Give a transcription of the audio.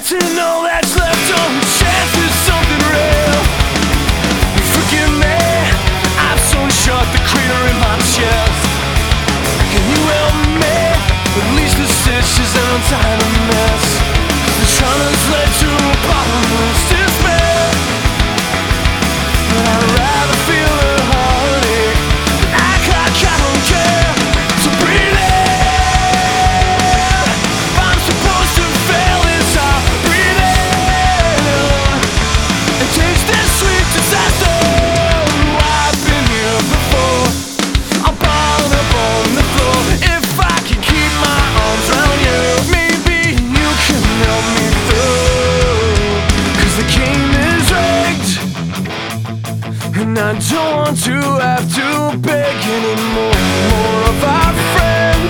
wasting all that's left on the chance is something real. Forgive me, I've so shot the crater in my chest. Can you help me? At least the stitches are untied a mess. The trauma's led to a bottomless I don't want to have to beg anymore. More of our friends.